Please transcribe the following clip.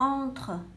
entre